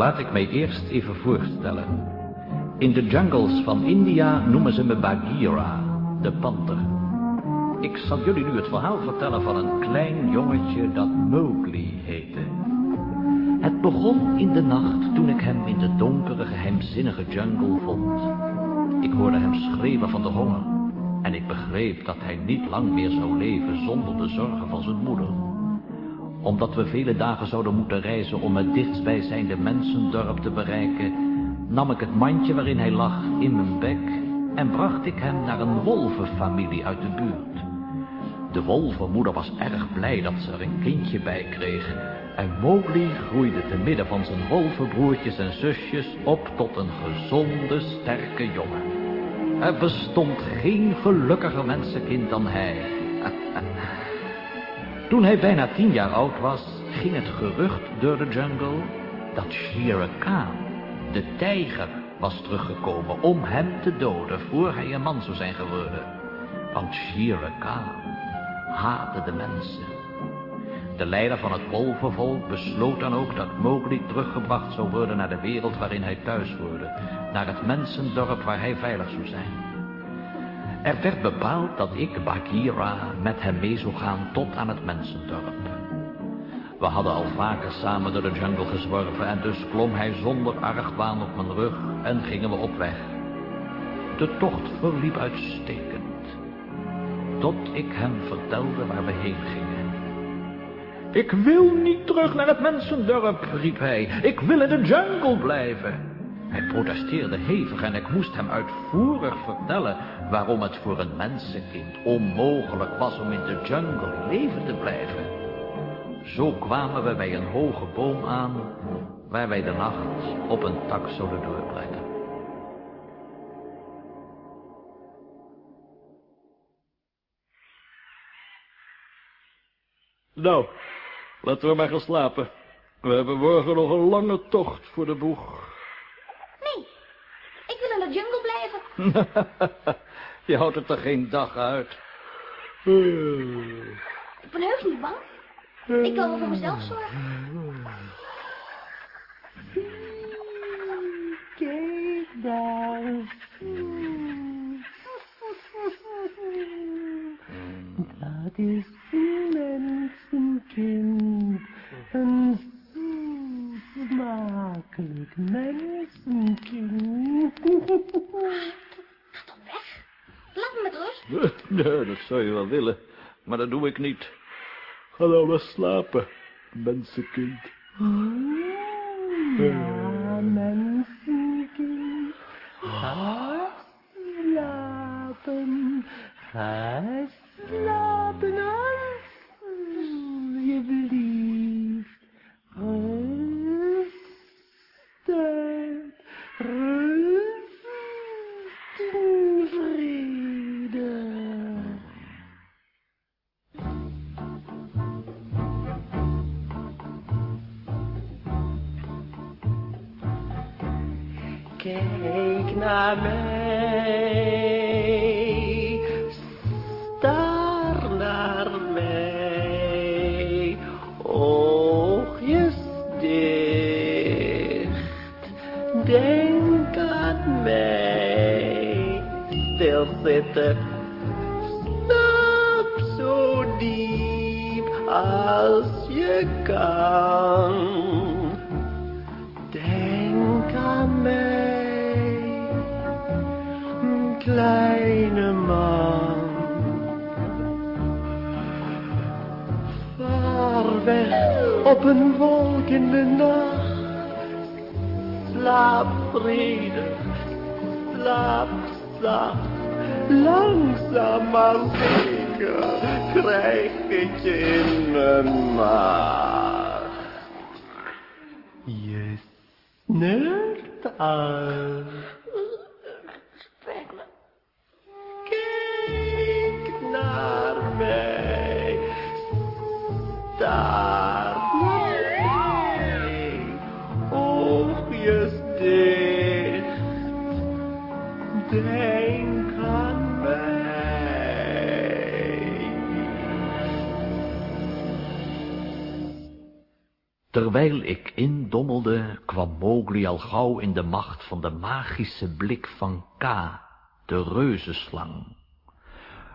Laat ik mij eerst even voorstellen. In de jungles van India noemen ze me Bagheera, de panter. Ik zal jullie nu het verhaal vertellen van een klein jongetje dat Mowgli heette. Het begon in de nacht toen ik hem in de donkere, geheimzinnige jungle vond. Ik hoorde hem schreeuwen van de honger. En ik begreep dat hij niet lang meer zou leven zonder de zorgen van zijn moeder. Omdat we vele dagen zouden moeten reizen om het dichtstbijzijnde mensendorp te bereiken, nam ik het mandje waarin hij lag in mijn bek en bracht ik hem naar een wolvenfamilie uit de buurt. De wolvenmoeder was erg blij dat ze er een kindje bij kreeg en Mowgli groeide te midden van zijn wolvenbroertjes en zusjes op tot een gezonde, sterke jongen. Er bestond geen gelukkiger mensenkind dan hij. Toen hij bijna tien jaar oud was, ging het gerucht door de jungle dat Shere Khan, de tijger, was teruggekomen om hem te doden voor hij een man zou zijn geworden. Want Shere Khan haatte de mensen. De leider van het wolvenvolk besloot dan ook dat Mowgli teruggebracht zou worden naar de wereld waarin hij thuis hoorde, naar het mensendorp waar hij veilig zou zijn. Er werd bepaald dat ik, Bagheera, met hem mee zou gaan tot aan het mensendorp. We hadden al vaker samen door de jungle gezworven en dus klom hij zonder argwaan op mijn rug en gingen we op weg. De tocht verliep uitstekend, tot ik hem vertelde waar we heen gingen. Ik wil niet terug naar het mensendorp, riep hij. Ik wil in de jungle blijven. Hij protesteerde hevig en ik moest hem uitvoerig vertellen waarom het voor een mensenkind onmogelijk was om in de jungle leven te blijven. Zo kwamen we bij een hoge boom aan waar wij de nacht op een tak zouden doorbrengen. Nou, laten we maar gaan slapen. We hebben morgen nog een lange tocht voor de boeg. Nee, ik wil in de jungle blijven. Je houdt het er geen dag uit. Ik ben heus niet bang. Ik kan wel voor mezelf zorgen. Kijk daar. Dat is een mensenkind. Een smakelijk mensenkind. Ga dan weg. Laat me met rust. Nee, dat zou je wel willen, maar dat doe ik niet. Ga nou maar slapen, mensenkind. Ja, weg op een wolk in de nacht. Slaap vredig, slaap zacht. Langzaam maar zeker krijg ik je in mijn maag. Je snurt al. Terwijl ik indommelde, kwam Mowgli al gauw in de macht van de magische blik van Ka, de reuzenslang.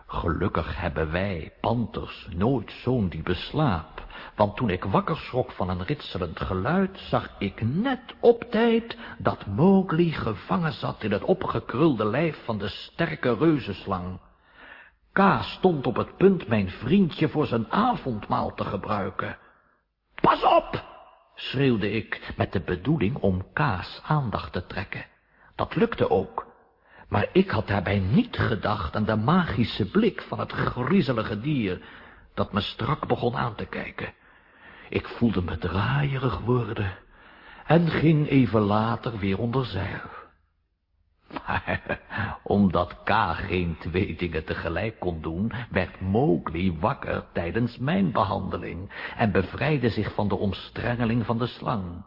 Gelukkig hebben wij, panters, nooit zo'n diepe slaap, want toen ik wakker schrok van een ritselend geluid, zag ik net op tijd dat Mowgli gevangen zat in het opgekrulde lijf van de sterke reuzenslang. Ka stond op het punt mijn vriendje voor zijn avondmaal te gebruiken. Pas op! Schreeuwde ik met de bedoeling om Ka's aandacht te trekken. Dat lukte ook, maar ik had daarbij niet gedacht aan de magische blik van het griezelige dier, dat me strak begon aan te kijken. Ik voelde me draaierig worden en ging even later weer onder zeil. Maar omdat K geen twee dingen tegelijk kon doen, werd Mowgli wakker tijdens mijn behandeling en bevrijdde zich van de omstrengeling van de slang.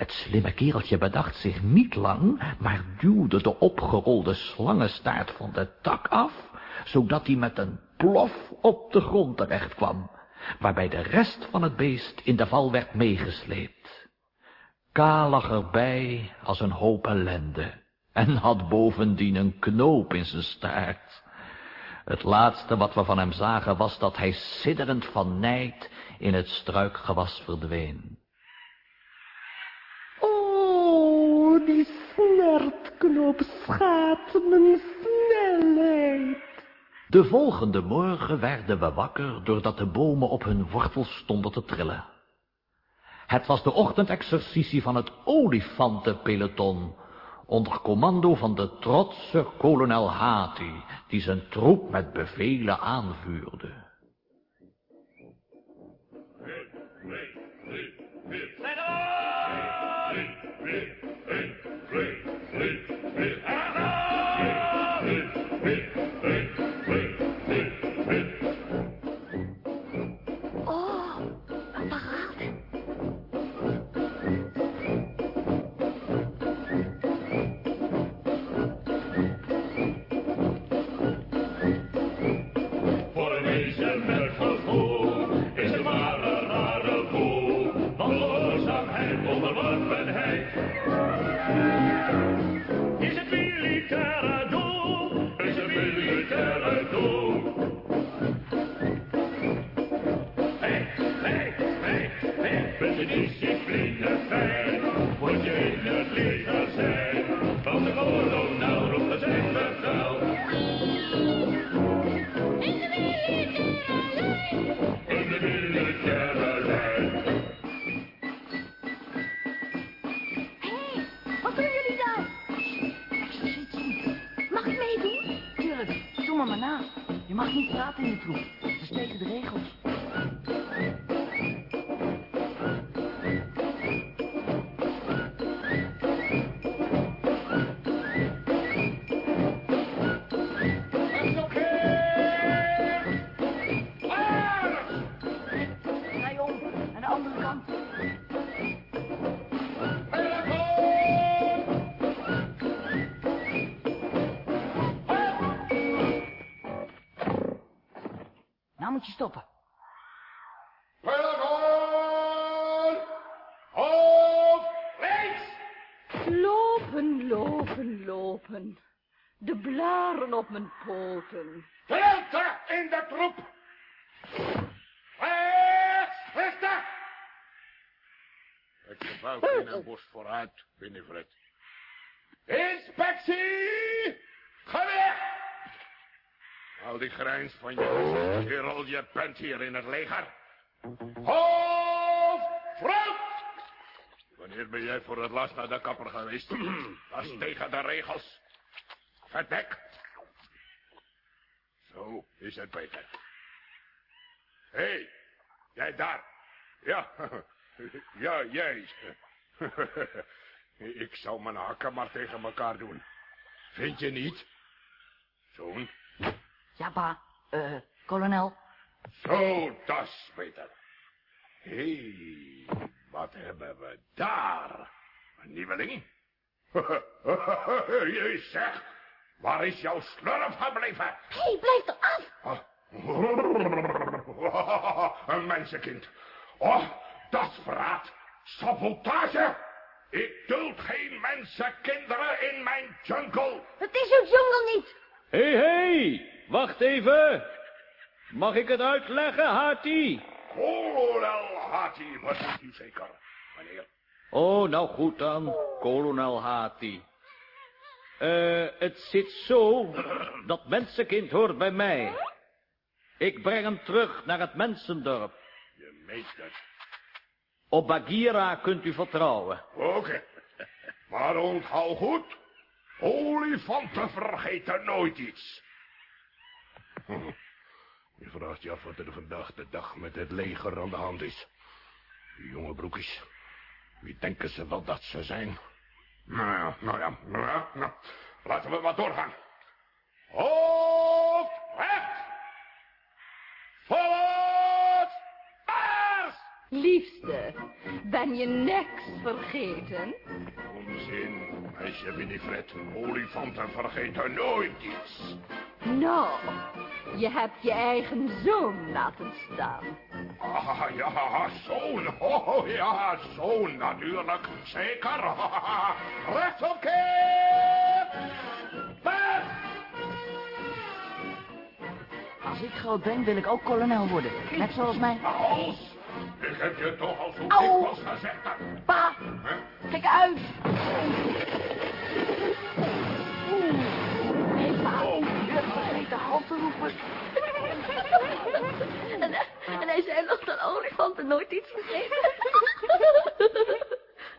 Het slimme kereltje bedacht zich niet lang, maar duwde de opgerolde slangenstaart van de tak af, zodat hij met een plof op de grond terecht kwam, waarbij de rest van het beest in de val werd meegesleept. K lag erbij als een hoop ellende en had bovendien een knoop in zijn staart. Het laatste wat we van hem zagen was dat hij sidderend van nijd in het struikgewas verdween. Oh, die snertknop schaadt mijn snelheid. De volgende morgen werden we wakker doordat de bomen op hun wortels stonden te trillen. Het was de ochtendexercitie van het olifantenpeloton, onder commando van de trotse kolonel Hati, die zijn troep met bevelen aanvuurde. Lopen, lopen. De blaren op mijn poten. Stilte in de troep! Rechts, rechter! Ik heb buik in een bos vooruit, Winifred. Inspectie! Geweer! Al die grijns van je, kerel, je bent hier in het leger. Hoofd! Front! Wanneer ben jij voor het laatst naar de kapper geweest? Dat is tegen de regels. Verdek. Zo is het beter. Hé, hey, jij daar. Ja, ja, jij. Ik zou mijn hakken maar tegen elkaar doen. Vind je niet? Zo'n. Ja, pa. Eh, kolonel. Zo, dat is beter. Hé, hey, wat hebben we daar? Een nieuweling? Je zeg, waar is jouw slurf gebleven? Hé, hey, blijf eraf. Ah. Een mensenkind. Oh, dat is verraad. Sabotage? Ik duld geen mensenkinderen in mijn jungle. Het is uw jungle niet. Hé, hey, hé, hey, wacht even. Mag ik het uitleggen, Hati? Kolonel Hati, wat u zeker, meneer? Oh, nou goed dan, kolonel Hati. Eh, het zit zo, dat mensenkind hoort bij mij. Ik breng hem terug naar het mensendorp. Je meent het. Op Bagheera kunt u vertrouwen. Oké. Maar onthoud goed. Olifanten vergeten nooit iets. Je vraagt je af wat er vandaag de dag met het leger aan de hand is. Die jonge broekjes. Wie denken ze wel dat ze zijn? Nou ja, nou ja, nou ja. Nou, laten we maar doorgaan. Hoofd recht! Voorwaarts! Paars! Liefste, ben je niks vergeten? Onzin, meisje Winifred. Olifanten vergeten nooit iets. Nou, je hebt je eigen zoon laten staan. Ah, ja, zo'n. Oh, ja, zo'n natuurlijk. Zeker. Rechtop keer! Weg! Als ik groot ben, wil ik ook kolonel worden. Net zoals mij. Als! Ik heb je toch al zo dikwijls gezegd. hè? Pa, Huh? kijk uit. Nee, pa. Je hebt vergeten halt te roepen. En, en hij zei nog dat olifanten nooit iets vergeten.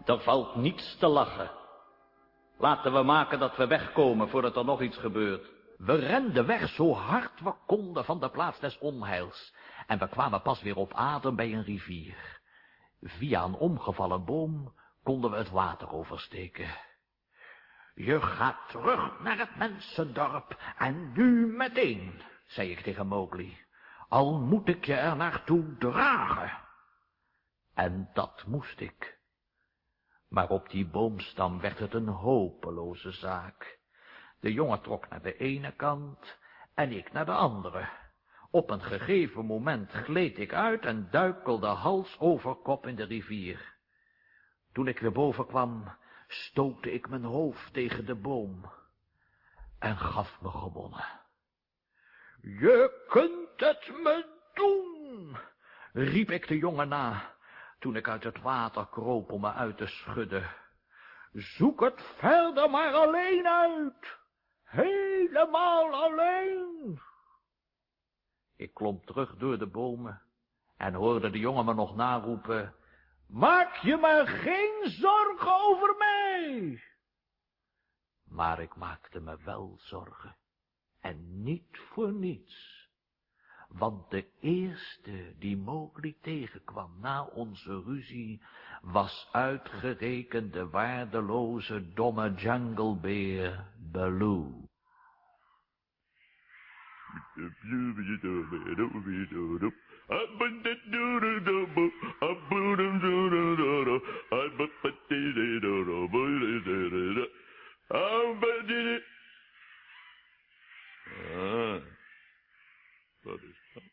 Er valt niets te lachen. Laten we maken dat we wegkomen voordat er nog iets gebeurt. We renden weg zo hard we konden van de plaats des onheils. En we kwamen pas weer op adem bij een rivier. Via een omgevallen boom konden we het water oversteken. Je gaat terug naar het mensendorp en nu meteen, zei ik tegen Mowgli. Al moet ik je er naartoe dragen. En dat moest ik. Maar op die boomstam werd het een hopeloze zaak. De jongen trok naar de ene kant en ik naar de andere. Op een gegeven moment gleed ik uit en duikelde hals over kop in de rivier. Toen ik weer boven kwam, stootte ik mijn hoofd tegen de boom en gaf me gewonnen. Je kunt het me doen, riep ik de jongen na, toen ik uit het water kroop om me uit te schudden. Zoek het verder maar alleen uit, helemaal alleen. Ik klom terug door de bomen en hoorde de jongen me nog naroepen, maak je maar geen zorgen over mij. Maar ik maakte me wel zorgen, en niet voor niets. Want de eerste die Mowgli tegenkwam na onze ruzie, was uitgerekend de waardeloze domme junglebeer Baloo. Ah, wat is dat?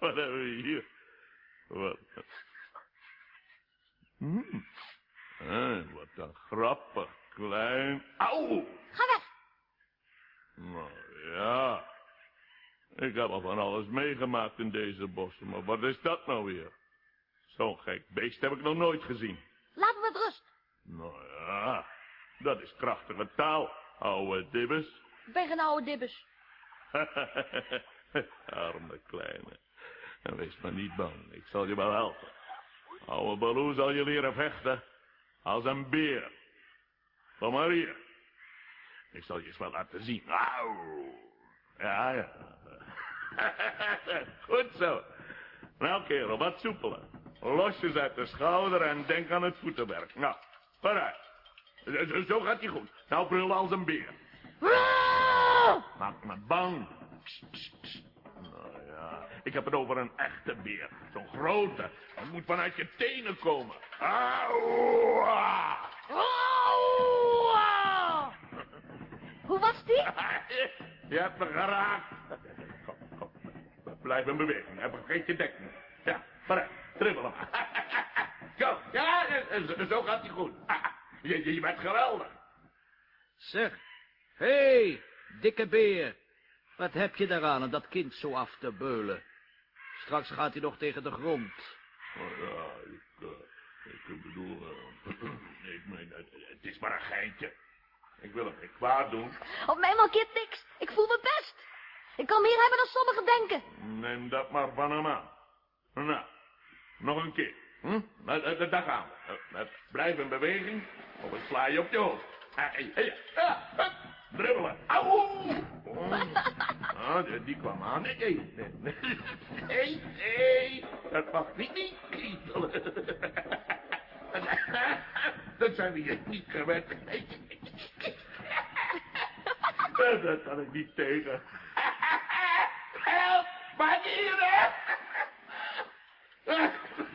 Wat hebben we hier? Wat? Hmm. Ah, wat een grappig klein. Auw! Ga weg. Nou ja. Ik heb al van alles meegemaakt in deze bossen, maar wat is dat nou weer? Zo'n gek beest heb ik nog nooit gezien. Laat me met rust. Nou ja, dat is krachtige taal, ouwe dibbes. Ik ben geen oude dibbes. Arme kleine. En wees maar niet bang, ik zal je wel helpen. Oude Baloo zal je leren vechten als een beer. Kom maar hier. Ik zal je eens wel laten zien. Auw. Ja, ja. Goed zo. Nou, kerel, wat soepeler. Losjes uit de schouder en denk aan het voetenwerk. Nou, vooruit. Zo- Zo gaat hij goed. Nou, brul als een beer. Maak me bang. Nou ja, ik heb het over een echte beer. Zo'n grote. Het moet vanuit je tenen komen. Hoe was die? Je hebt me geraakt. Blijf in beweging. Heb vergeet je dekking. Ja, vooruit. Dribbelen maar. Zo, zo gaat hij goed. Je, je, je bent geweldig. Zeg, hé, hey, dikke beer. Wat heb je daaraan om dat kind zo af te beulen? Straks gaat hij nog tegen de grond. Oh ja, ik, uh, ik bedoel, uh, ik meen, het, het is maar een geintje. Ik wil hem niet kwaad doen. Op mij mankeert niks. Ik voel me best. Ik kan meer hebben dan sommigen denken. Neem dat maar van hem aan. Nou, nog een keer. Hm? Daar gaan we. Blijf in beweging, of ik sla je op je hoofd. Hey, hey, ja, dribbelen. Auw! Ah, die, die kwam aan. Nee, nee, nee. Nee, nee. Dat mag niet, niet kietelen. Dat zijn we hier niet gewend. Dat kan ik niet tegen.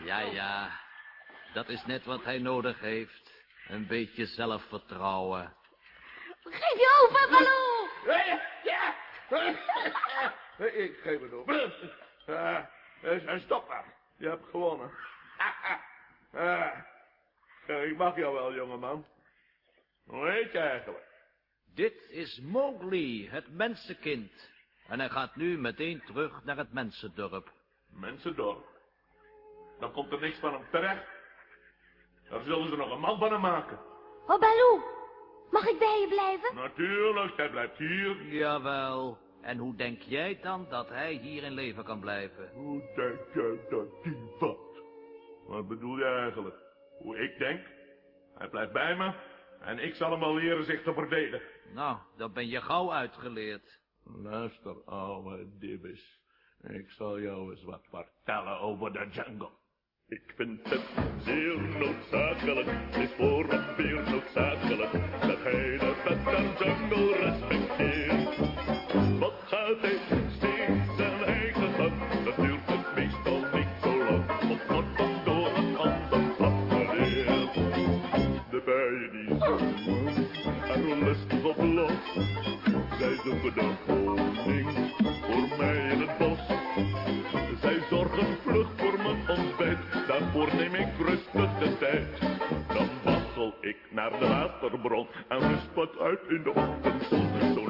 Ja, ja. Dat is net wat hij nodig heeft. Een beetje zelfvertrouwen. Geef je over, Baloo! Ja, ja. Ik geef het op. Uh, stop maar. Je hebt gewonnen. Uh, ik mag jou wel, jongeman. Hoe heet je eigenlijk? Dit is Mowgli, het mensenkind. En hij gaat nu meteen terug naar het mensendorp. Mensendorp? Dan komt er niks van hem terecht. Dan zullen ze nog een man van hem maken. Oh, Baloo, mag ik bij je blijven? Natuurlijk, hij blijft hier. Jawel. En hoe denk jij dan dat hij hier in leven kan blijven? Hoe denk jij dat die wat? Wat bedoel je eigenlijk? Hoe ik denk? Hij blijft bij me en ik zal hem al leren zich te verdedigen. Nou, dan ben je gauw uitgeleerd. Luister, ouwe dibbes. Ik zal jou eens wat vertellen over de jungle. Ik vind het zeer noodzakelijk, is voor een beer noodzakelijk, dat hij de wet der jungle respecteert. Wat gaat hij steeds zijn eigen gang, dat duurt het meestal niet zo lang, of wordt dan door een ander afgeleerd. De bijen die zingen, er lustig op los, zij zoeken de daarvoor neem ik rustig de tijd. Dan wassel ik naar de waterbron en rust wat uit in de ochtendzon.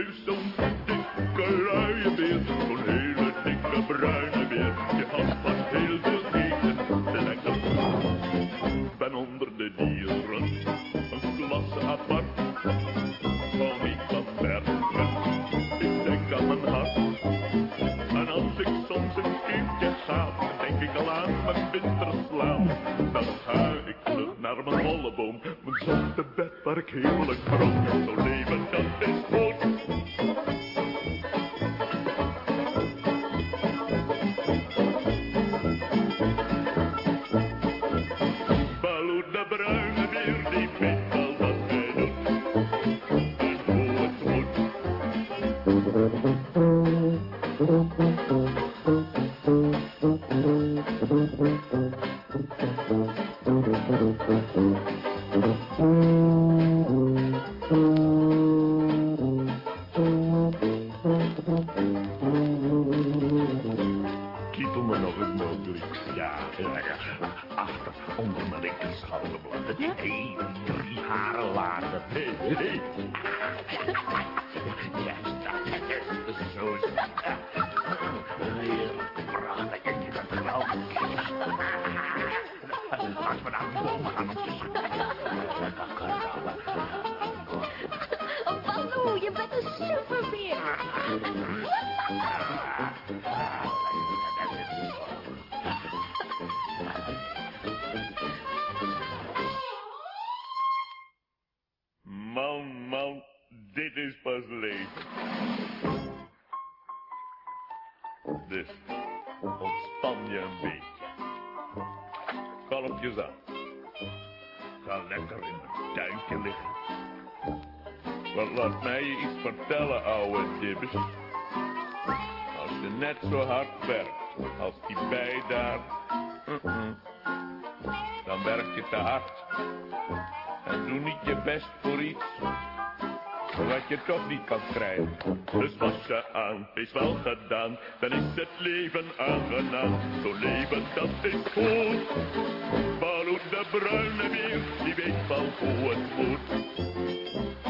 Heeft zo'n dikke luie beer, zo'n hele dikke bruine beer. Je had wat heel veel eten, te lekker. Ik ben onder de dieren, een klasse apart. Hou niet van bergen, ik denk aan mijn hart. En als ik soms een keertje ga, denk ik al aan mijn winterslaap. Dan ga ik vlug naar mijn holleboom, mijn zachte bed waar ik heerlijk droom. Zo leven, Man, man, dit is pas leven. Dus, ontspan je een beetje. Kalmpjes aan. ga lekker in mijn tuintje liggen. Wat laat mij je iets vertellen, ouwe dibbes. Net zo hard werkt als die bij daar, dan werk je te hard. En doe niet je best voor iets wat je toch niet kan krijgen. Dus was je aan, is wel gedaan, dan is het leven aangenaam. Zo'n leven dat is goed. Baloo de bruine weer, die weet wel hoe het moet.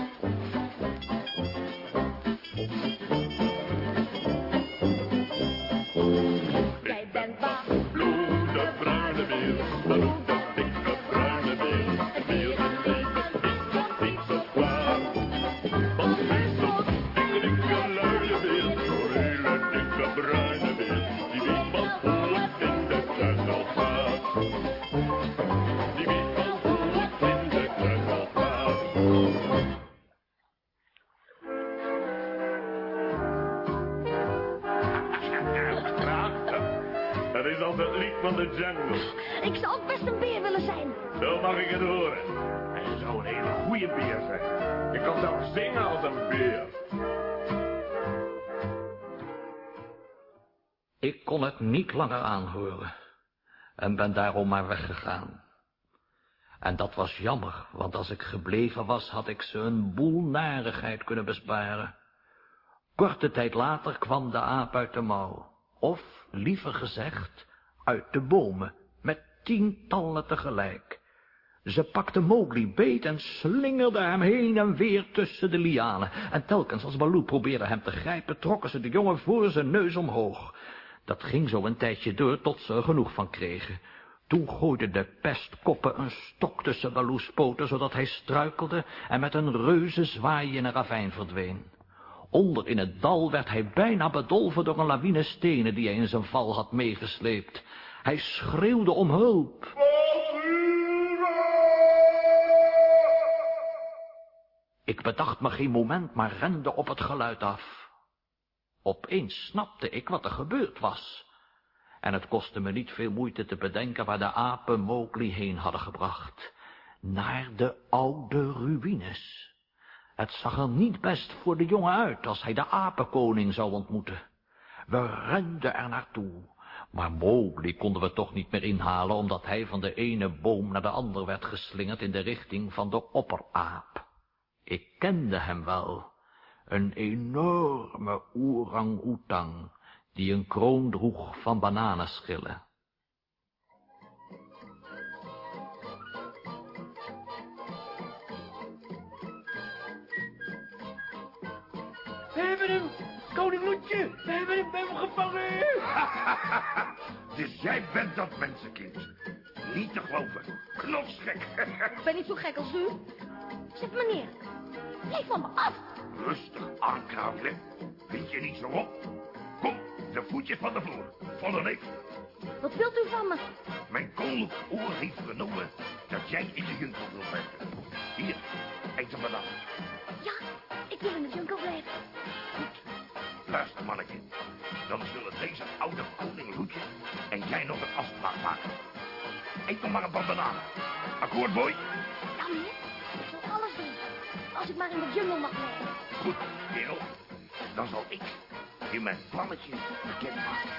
Dat is als het lied van de jungle. Ik zou ook best een beer willen zijn. Zo mag ik het horen. Hij zou een hele goede beer zijn. Je kan zelfs zingen als een beer. Ik kon het niet langer aanhoren en ben daarom maar weggegaan. En dat was jammer, want als ik gebleven was, had ik ze een boel narigheid kunnen besparen. Korte tijd later kwam de aap uit de mouw, of, liever gezegd, uit de bomen, met tientallen tegelijk. Ze pakte Mowgli beet en slingerde hem heen en weer tussen de lianen. En telkens als Baloo probeerde hem te grijpen, trokken ze de jongen voor zijn neus omhoog. Dat ging zo een tijdje door tot ze er genoeg van kregen. Toen gooiden de pestkoppen een stok tussen Baloo's poten, zodat hij struikelde en met een reuze zwaai in een ravijn verdween. Onder in het dal werd hij bijna bedolven door een lawine stenen die hij in zijn val had meegesleept. Hij schreeuwde om hulp. Ik bedacht me geen moment, maar rende op het geluid af. Opeens snapte ik wat er gebeurd was. En het kostte me niet veel moeite te bedenken waar de apen Mowgli heen hadden gebracht. Naar de oude ruïnes. Het zag er niet best voor de jongen uit als hij de apenkoning zou ontmoeten. We renden er naartoe, maar Mowgli konden we toch niet meer inhalen, omdat hij van de ene boom naar de ander werd geslingerd in de richting van de opperaap. Ik kende hem wel, een enorme orang-oetang, die een kroon droeg van bananenschillen. Hem! Koning Loetje! We hebben hem, we hebben hem gevangen! dus jij bent dat mensenkind. Niet te geloven. Knotsgek. Ik ben niet zo gek als u. Zet me neer. Blijf van me af. Rustig aankrabbelen. Vind je niet zo op? Kom, de voetjes van de vloer. Volle neef. Wat wilt u van me? Mijn koninklijk oor heeft vernomen dat jij in de jungle wilt blijven. Hier, eet een banaan. Ja, ik wil in de jungle. Dan zullen deze oude koning Loetje en jij nog een afspraak maken. Eet nog maar een paar bananen. Akkoord, boy? Ja, meneer. Ik zal alles doen. Als ik maar in de jungle mag blijven. Goed, kerel. Dan zal ik je mijn plannetje bekendmaken.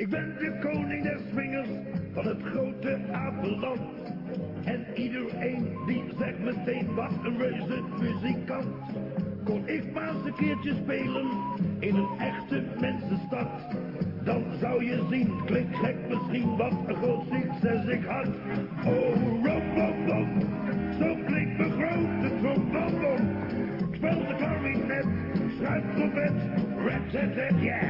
Ik ben de koning der swingers van het grote apenland. En iedereen die zegt meteen wat een reuze muzikant. Kon ik maar eens een keertje spelen in een echte mensenstad. Dan zou je zien, klinkt gek misschien, wat een groot succes ik had. Oh, rom, bom, bom, zo klinkt mijn grote trom, bom. Ik speel de klarinet, schrijf trompet, rat, tat, tat, yeah.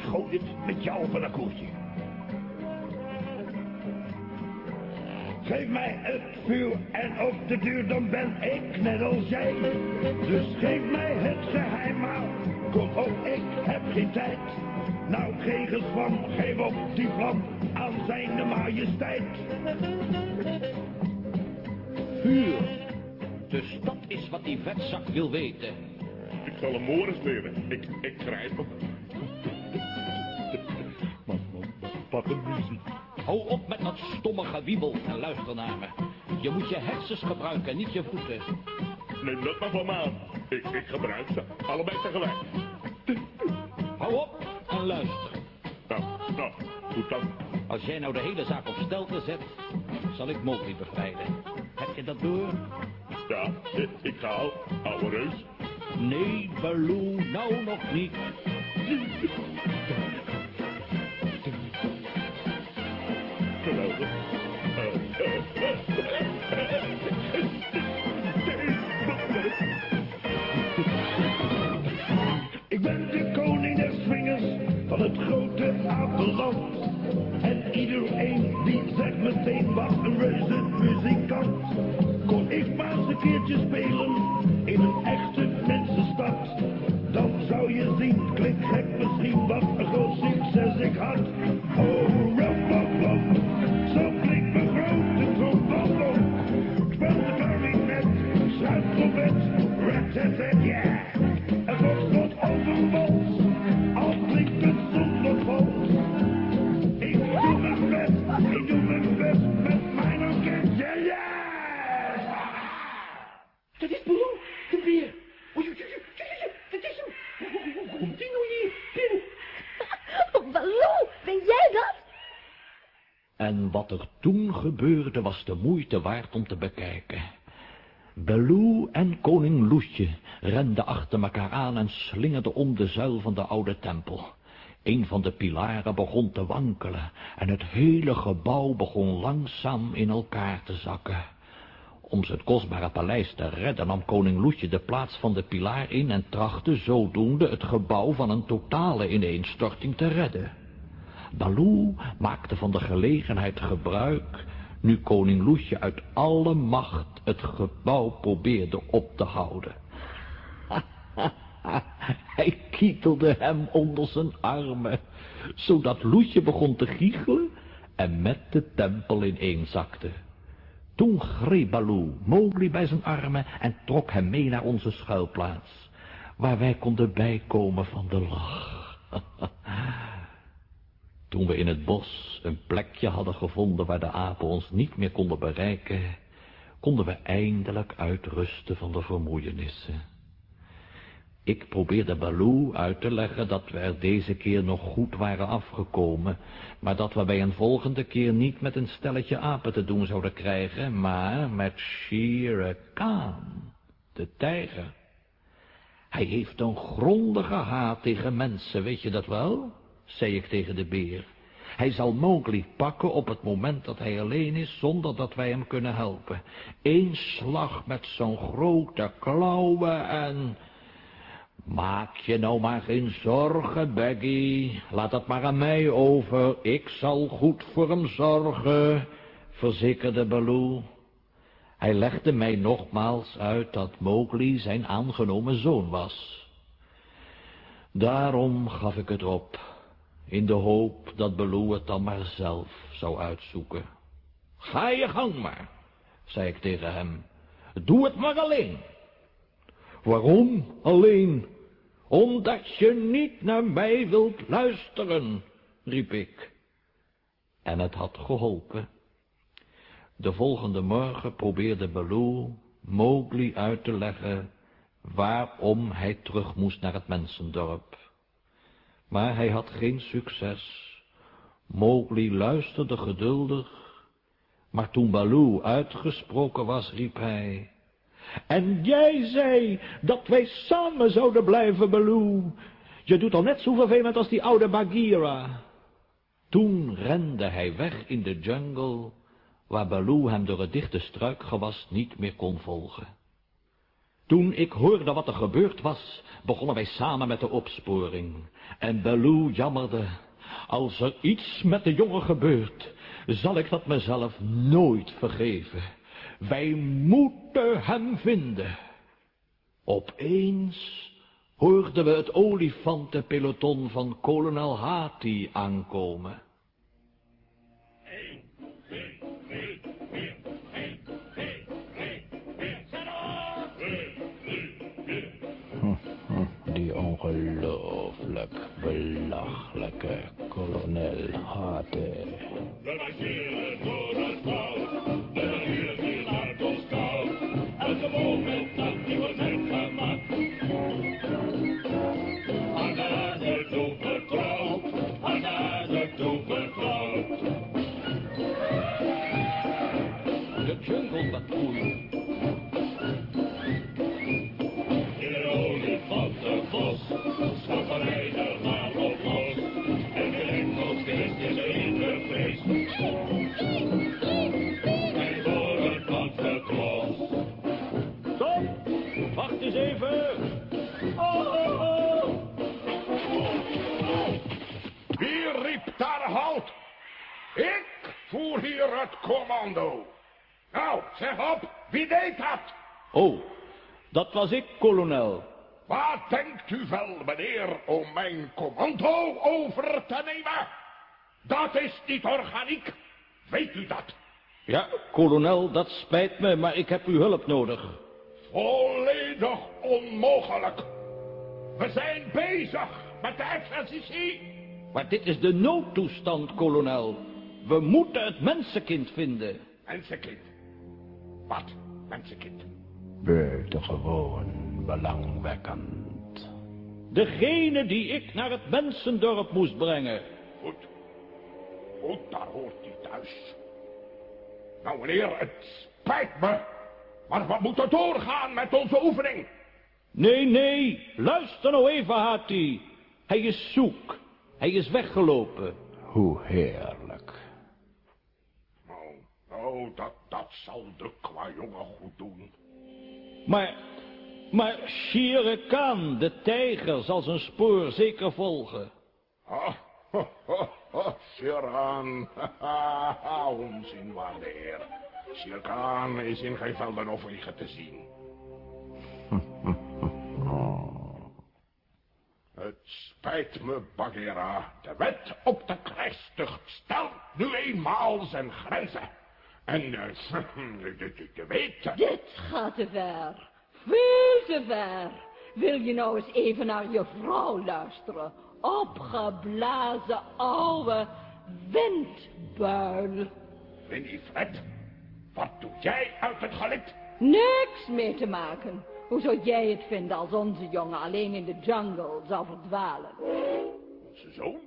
Ik gooi het met jou op een akkoordje. Geef mij het vuur en op de duur dan ben ik net als jij. Dus geef mij het geheim maar, kom op, ik heb geen tijd. Nou, geen van, geef op die vlam aan zijn de majesteit. Vuur. Dus dat is wat die vetzak wil weten. Ik zal hem moren spelen. Ik, ik grijp hem. Muziek. Hou op met dat stomme gewiebel en luister naar me. Je moet je hersens gebruiken, niet je voeten. Neem dat maar van me aan. Ik, ik gebruik ze. Allebei tegelijk. Hou op en luister. Nou, nou, goed dan. Als jij nou de hele zaak op stelte zet, zal ik Mowgli bevrijden. Heb je dat door? Ja, ik, ik ga al, ouwe reus. Nee, Baloo, nou nog niet. Gebeurde was de moeite waard om te bekijken. Baloo en koning Loesje renden achter elkaar aan en slingerden om de zuil van de oude tempel. Een van de pilaren begon te wankelen en het hele gebouw begon langzaam in elkaar te zakken. Om zijn kostbare paleis te redden nam koning Loesje de plaats van de pilaar in en trachtte zodoende het gebouw van een totale ineenstorting te redden. Baloo maakte van de gelegenheid gebruik, nu koning Loesje uit alle macht het gebouw probeerde op te houden. Hij kietelde hem onder zijn armen, zodat Loesje begon te giechelen en met de tempel ineenzakte. Toen greep Baloo Mowgli bij zijn armen en trok hem mee naar onze schuilplaats, waar wij konden bijkomen van de lach. Toen we in het bos een plekje hadden gevonden waar de apen ons niet meer konden bereiken, konden we eindelijk uitrusten van de vermoeienissen. Ik probeerde Baloo uit te leggen dat we er deze keer nog goed waren afgekomen, maar dat we bij een volgende keer niet met een stelletje apen te doen zouden krijgen, maar met Shere Khan, de tijger. Hij heeft een grondige haat tegen mensen, weet je dat wel? Zei ik tegen de beer. Hij zal Mowgli pakken op het moment dat hij alleen is, zonder dat wij hem kunnen helpen. Eén slag met zo'n grote klauwen en... Maak je nou maar geen zorgen, Baggy. Laat dat maar aan mij over. Ik zal goed voor hem zorgen, verzekerde Baloo. Hij legde mij nogmaals uit dat Mowgli zijn aangenomen zoon was. Daarom gaf ik het op, in de hoop dat Baloo het dan maar zelf zou uitzoeken. Ga je gang maar, zei ik tegen hem. Doe het maar alleen. Waarom alleen? Omdat je niet naar mij wilt luisteren, riep ik. En het had geholpen. De volgende morgen probeerde Baloo Mowgli uit te leggen waarom hij terug moest naar het mensendorp. Maar hij had geen succes. Mowgli luisterde geduldig, maar toen Baloo uitgesproken was, riep hij... En jij zei dat wij samen zouden blijven, Baloo. Je doet al net zo vervelend als die oude Bagheera. Toen rende hij weg in de jungle, waar Baloo hem door het dichte struikgewas niet meer kon volgen. Toen ik hoorde wat er gebeurd was, begonnen wij samen met de opsporing. En Baloo jammerde, als er iets met de jongen gebeurt, zal ik dat mezelf nooit vergeven. Wij moeten hem vinden. Opeens hoorden we het olifantenpeloton van kolonel Hati aankomen. Ongelooflijk belachelijke kolonel wordt Wacht eens even! Oh, oh, oh. Wie riep daar halt? Ik voer hier het commando. Nou, zeg op, wie deed dat? Oh, dat was ik, kolonel. Wat denkt u wel, meneer, om mijn commando over te nemen? Dat is niet organiek. Weet u dat? Ja, kolonel, dat spijt me, maar ik heb uw hulp nodig. Volledig onmogelijk. We zijn bezig met de exercitie. Maar dit is de noodtoestand, kolonel. We moeten het mensenkind vinden. Mensenkind. Wat, mensenkind? Buitengewoon belangwekkend. Degene die ik naar het mensendorp moest brengen. Goed. Goed, daar hoort hij thuis. Nou, meneer, het spijt me. Maar we moeten doorgaan met onze oefening. Nee, nee, luister nou even, Hati. Hij is zoek. Hij is weggelopen. Hoe heerlijk. Nou, nou dat, dat zal de kwajongen goed doen. Maar, maar Shere Khan, de tijger, zal zijn spoor zeker volgen. Ah, ha, ha, ha, Siraan. Onzin, waardeer. Sirkaan is in geen velden of wegen te zien. Het spijt me, Bagheera. De wet op de krijgstucht stelt nu eenmaal zijn grenzen. En eh, je weet... Dit gaat te ver. Veel te ver. Wil je nou eens even naar je vrouw luisteren? Opgeblazen ouwe windbuil. Winifred, wat doe jij uit het gelid? Niks mee te maken. Hoe zou jij het vinden als onze jongen alleen in de jungle zou verdwalen? Onze zoon?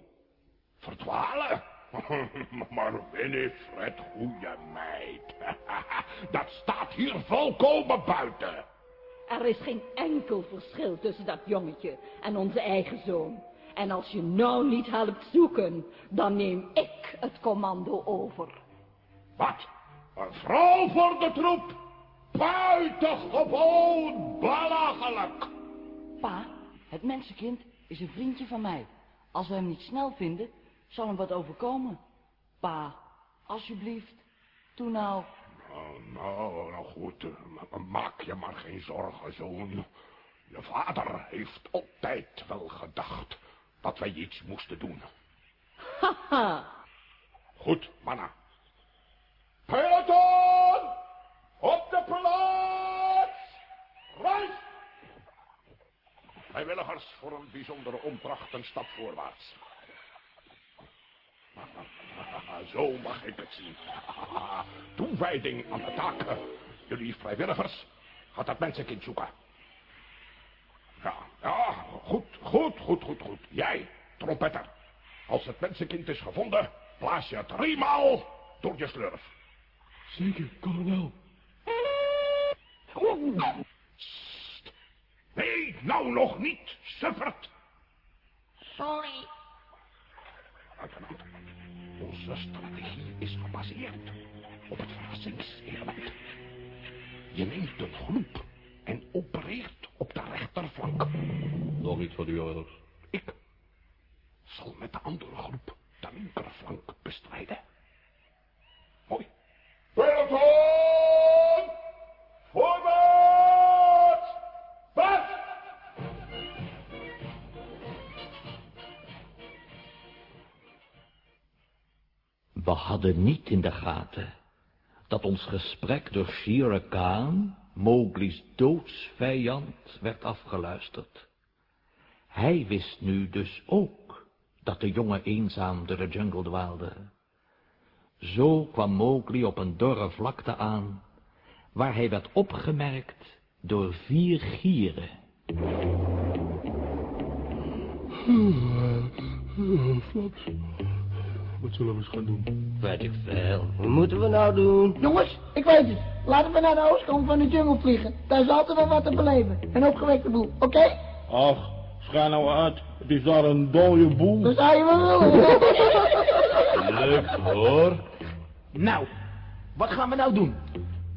Verdwalen? maar Winifred, goeie meid. Dat staat hier volkomen buiten. Er is geen enkel verschil tussen dat jongetje en onze eigen zoon. En als je nou niet helpt zoeken, dan neem ik het commando over. Wat? Een vrouw voor de troep? Buitengewoon belachelijk. Pa, het mensenkind is een vriendje van mij. Als we hem niet snel vinden, zal hem wat overkomen. Pa, alsjeblieft, doe nou. Nou, nou, nou goed, ma- maak je maar geen zorgen, zoon. Je vader heeft altijd wel gedacht dat wij iets moesten doen. Haha, Goed, mannen. Peloton! Op de plaats! Reis! Vrijwilligers voor een bijzondere opdracht een stap voorwaarts. Zo mag ik het zien. Toewijding aan de taak. Jullie vrijwilligers gaat dat mensenkind zoeken. Ja, ja, goed, goed, goed, goed, goed. Jij, trompetter. Als het mensenkind is gevonden, blaas je driemaal door je slurf. Zeker, kolonel. Sst. Nee, nou nog niet, suffert. Sorry. Luitenant, onze strategie is gebaseerd op het verrassingselement. Je neemt een groep en opereert op de rechterflank. Nog iets wat u orders. Ik zal met de andere groep de linkerflank bestrijden. Mooi. We hadden niet in de gaten dat ons gesprek door Shere Khan, Mowgli's doodsvijand, werd afgeluisterd. Hij wist nu dus ook dat de jongen eenzaam door de jungle dwaalde. Zo kwam Mowgli op een dorre vlakte aan, waar hij werd opgemerkt door vier gieren. Flaps. Wat zullen we eens gaan doen? Weet ik veel. Wat moeten we nou doen? Jongens, ik weet het. Laten we naar de oostkant van de jungle vliegen. Daar is altijd wel wat te beleven. Een opgewekte boel, oké? Ach, schijn nou uit. Het is daar een dode boel. Dat zou je wel willen. Leuk hoor. Nou, wat gaan we nou doen?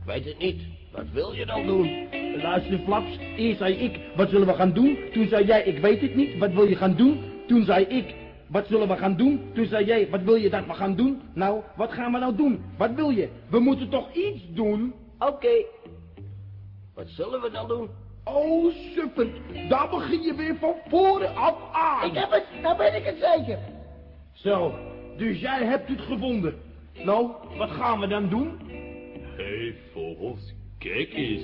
Weet het niet. Wat wil je dan doen? Luister, Flaps. Eerst zei ik, wat zullen we gaan doen? Toen zei jij, ik weet het niet. Wat wil je gaan doen? Toen zei ik, wat zullen we gaan doen? Toen zei jij, wat wil je dat we gaan doen? Nou, wat gaan we nou doen? Wat wil je? We moeten toch iets doen? Oké. Wat zullen we dan doen? Oh, super. Daar begin je weer van voren af aan. Ik heb het, nou ben ik het zeker. Zo, dus jij hebt het gevonden. Nou, wat gaan we dan doen? Hé, hey, vogels, kijk eens.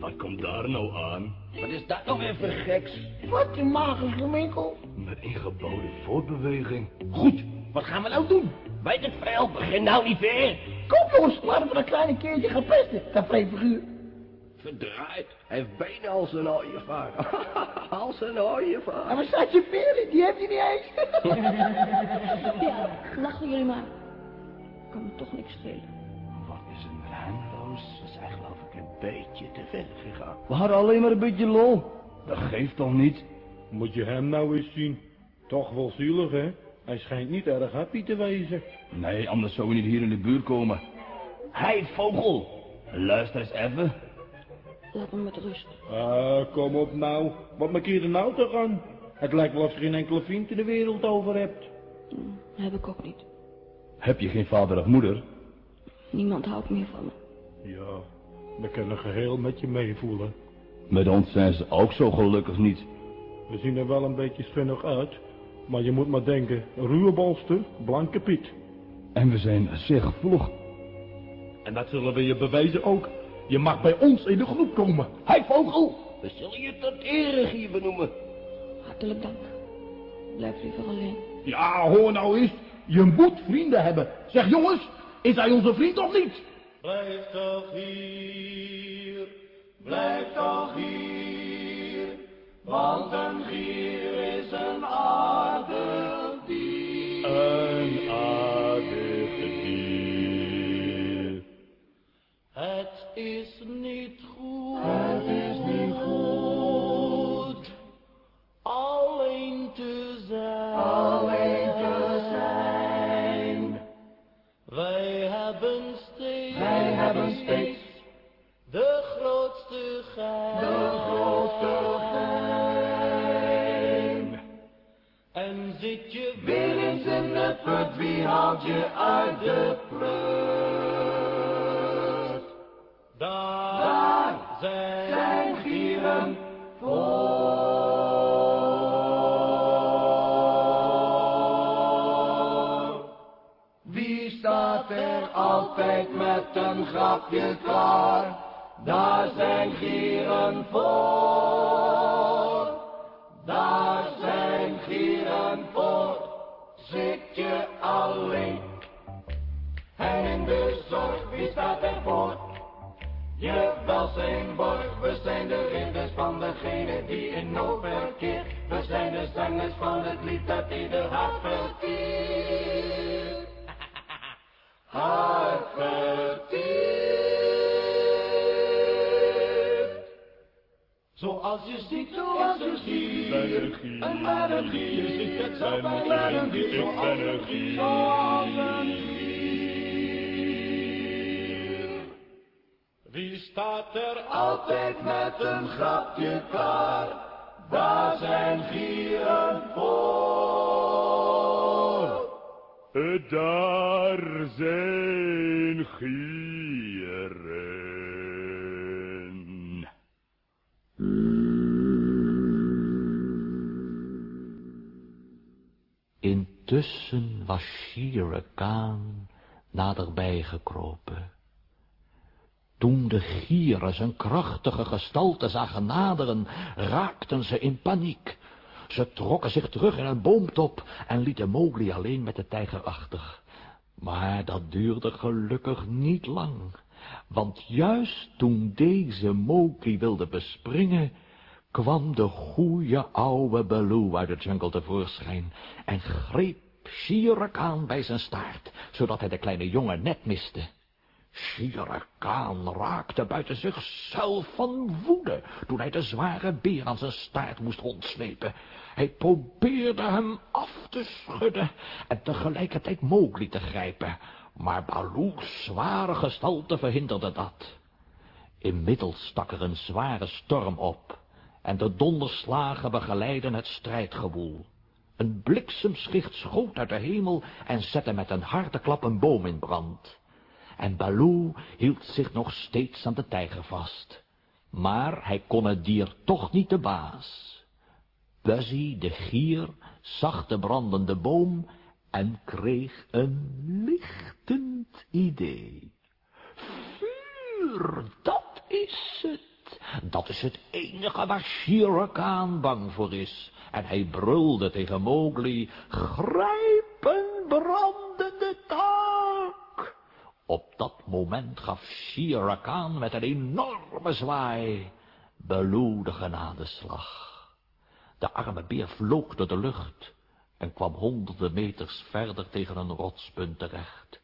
Wat komt daar nou aan? Wat is dat nou weer voor geks? Wat een mager geminkel. Met ingebouwde voortbeweging. Goed, wat gaan we nou doen? Weet het veel, begin nou niet weer. Kom jongens, laten we dat kleine keertje gaan pesten. Dat vreemd figuur. Verdraaid, hij heeft bijna als een ooievaar. als een ooievaar. En waar staat je veer Die heeft hij niet eens. Ja, lachen jullie maar. Kan me toch niks schelen. Wat is een Rijnroos? We zijn geloof ik een beetje te ver gegaan. We hadden alleen maar een beetje lol. Dat geeft toch niet? Moet je hem nou eens zien. Toch wel zielig, hè? Hij schijnt niet erg happy te wezen. Nee, anders zou we niet hier in de buurt komen. Hé, vogel! Luister eens even. Laat me met rust. Ah, kom op nou. Wat maak je er nou toch aan? Het lijkt wel of je geen enkele vriend in de wereld over hebt. Hm, heb ik ook niet. Heb je geen vader of moeder? Niemand houdt meer van me. Ja, we kunnen geheel met je meevoelen. Met ons zijn ze ook zo gelukkig niet. We zien er wel een beetje schunnig uit. Maar je moet maar denken, ruwe bolster, blanke Piet. En we zijn zeer vlug. En dat zullen we je bewijzen ook. Je mag bij ons in de groep komen. Hé vogel, we zullen je tot eregier benoemen. Hartelijk dank. Blijf liever alleen. Ja, hoor nou eens. Je moet vrienden hebben. Zeg jongens, is hij onze vriend of niet? Blijf toch hier, blijf toch hier, want een gier is een aardig dier. Een aardig dier. Het is de grootste gein. En zit je weer eens in de put, wie haalt je uit de put? Daar, Daar zijn gieren voor. Wie staat er altijd met een grapje klaar? Daar zijn gieren voor. Daar zijn gieren voor. Zit je alleen? En in de zorg, wie staat er voor? Je welzijnborg, we zijn de ridders van degene die in nood verkeert. We zijn de zangers van het lied dat ieder hart vertiert. Hart vertiert. Zoals je ziet, zoals je ziet. Een energie, je ziet het zo bij gier. Zoals een gier, zoals een gier. Wie staat er altijd met een grapje klaar? Daar zijn gieren voor. Daar zijn gieren. Intussen was Shere Khan naderbij gekropen. Toen de gieren zijn krachtige gestalte zagen naderen, raakten ze in paniek. Ze trokken zich terug in een boomtop en lieten Mowgli alleen met de tijger achter. Maar dat duurde gelukkig niet lang, want juist toen deze Mowgli wilde bespringen, kwam de goeie oude Baloo uit de jungle tevoorschijn en greep Shere Khan bij zijn staart, zodat hij de kleine jongen net miste. Shere Khan raakte buiten zichzelf van woede, toen hij de zware beer aan zijn staart moest ontslepen. Hij probeerde hem af te schudden en tegelijkertijd Mowgli te grijpen, maar Baloo's zware gestalte verhinderde dat. Inmiddels stak er een zware storm op, en de donderslagen begeleidden het strijdgewoel. Een bliksemschicht schoot uit de hemel en zette met een harde klap een boom in brand. En Baloo hield zich nog steeds aan de tijger vast. Maar hij kon het dier toch niet de baas. Buzzy, de gier, zag de brandende boom en kreeg een lichtend idee. Vuur, dat is het. Dat is het enige waar Shere Khan bang voor is. En hij brulde tegen Mowgli, grijp een brandende tak. Op dat moment gaf Shere Khan met een enorme zwaai Baloo de genadeslag. De arme beer vloog door de lucht en kwam honderden meters verder tegen een rotspunt terecht.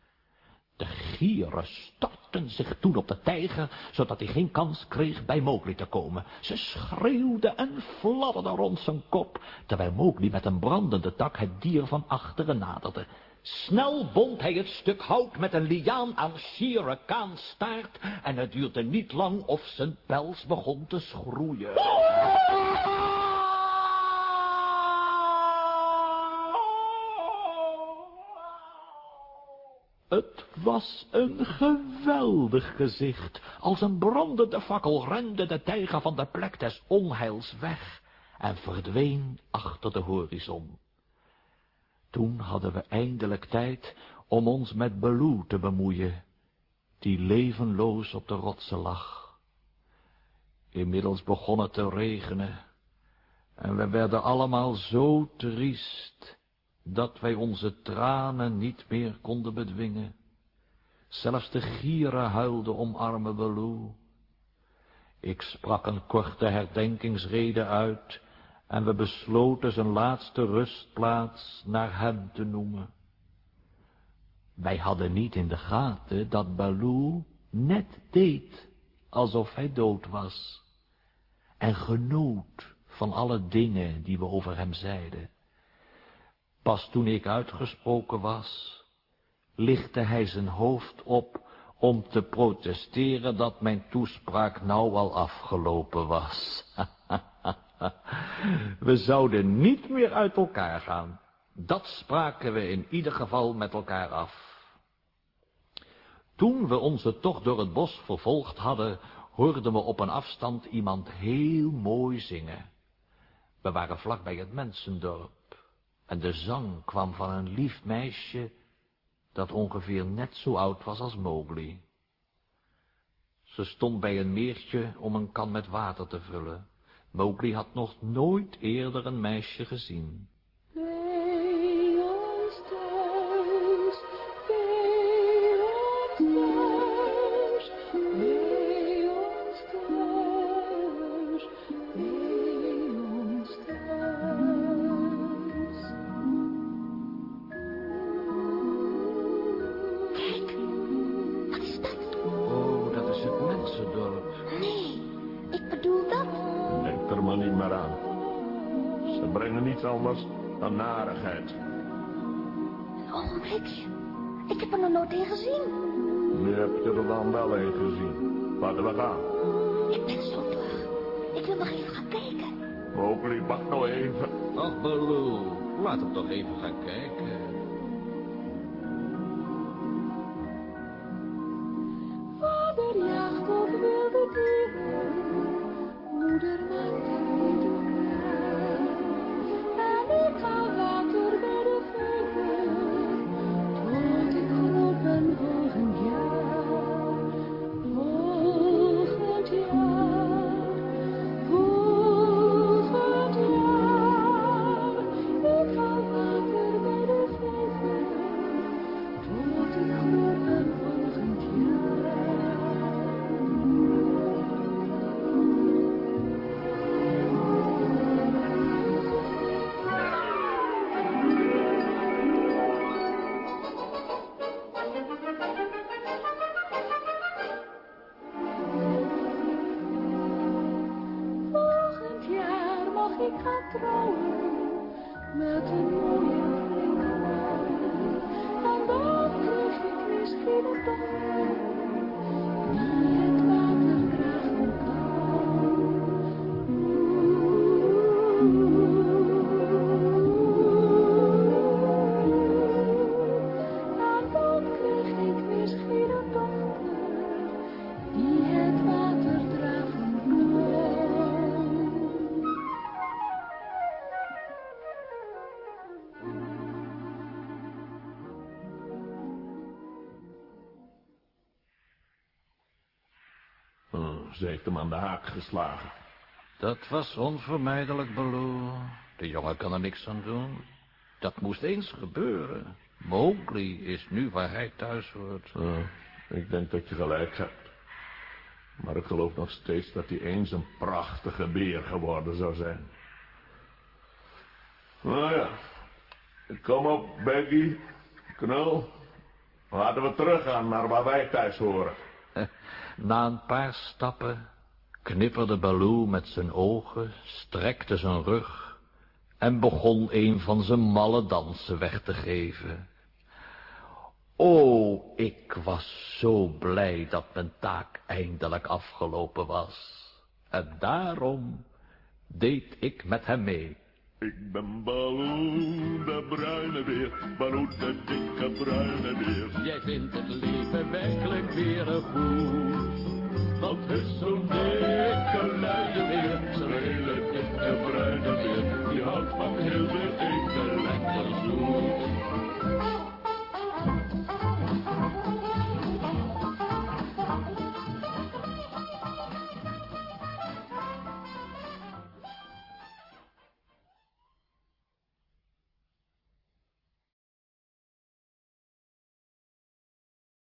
De gieren stortten zich toen op de tijger, zodat hij geen kans kreeg bij Mowgli te komen. Ze schreeuwden en fladderden rond zijn kop, terwijl Mowgli met een brandende tak het dier van achteren naderde. Snel bond hij het stuk hout met een liaan aan Shere Khan's staart en het duurde niet lang of zijn pels begon te schroeien. Het was een geweldig gezicht. Als een brandende fakkel rende de tijger van de plek des onheils weg en verdween achter de horizon. Toen hadden we eindelijk tijd om ons met Baloo te bemoeien, die levenloos op de rotsen lag. Inmiddels begon het te regenen en we werden allemaal zo triest dat wij onze tranen niet meer konden bedwingen. Zelfs de gieren huilden om arme Baloo. Ik sprak een korte herdenkingsrede uit en we besloten zijn laatste rustplaats naar hem te noemen. Wij hadden niet in de gaten dat Baloo net deed alsof hij dood was en genoot van alle dingen die we over hem zeiden. Pas toen ik uitgesproken was, lichtte hij zijn hoofd op om te protesteren dat mijn toespraak nou al afgelopen was. we zouden niet meer uit elkaar gaan. Dat spraken we in ieder geval met elkaar af. Toen we onze tocht door het bos vervolgd hadden, hoorden we op een afstand iemand heel mooi zingen. We waren vlak bij het mensendorp en de zang kwam van een lief meisje dat ongeveer net zo oud was als Mowgli. Ze stond bij een meertje om een kan met water te vullen. Mowgli had nog nooit eerder een meisje gezien. Toch Hm, ze heeft hem aan de haak geslagen. Dat was onvermijdelijk, Baloo. De jongen kan er niks aan doen. Dat moest eens gebeuren. Mowgli is nu waar hij thuis hoort. Ik denk dat je gelijk hebt. Maar ik geloof nog steeds dat hij eens een prachtige beer geworden zou zijn. Nou ja, kom op, Baggy, Knul. Laten we teruggaan naar waar wij thuis horen. Na een paar stappen knipperde Baloo met zijn ogen, strekte zijn rug en begon een van zijn malle dansen weg te geven. O, ik was zo blij dat mijn taak eindelijk afgelopen was. En daarom deed ik met hem mee. Ik ben Baloo, de bruine beer, Baloo, de dikke bruine beer. Jij vindt het leven werkelijk weer een goed. Dat is zo'n dikke luie beer, zo'n hele dikke bruine beer. Die houdt van heel lekker zoet.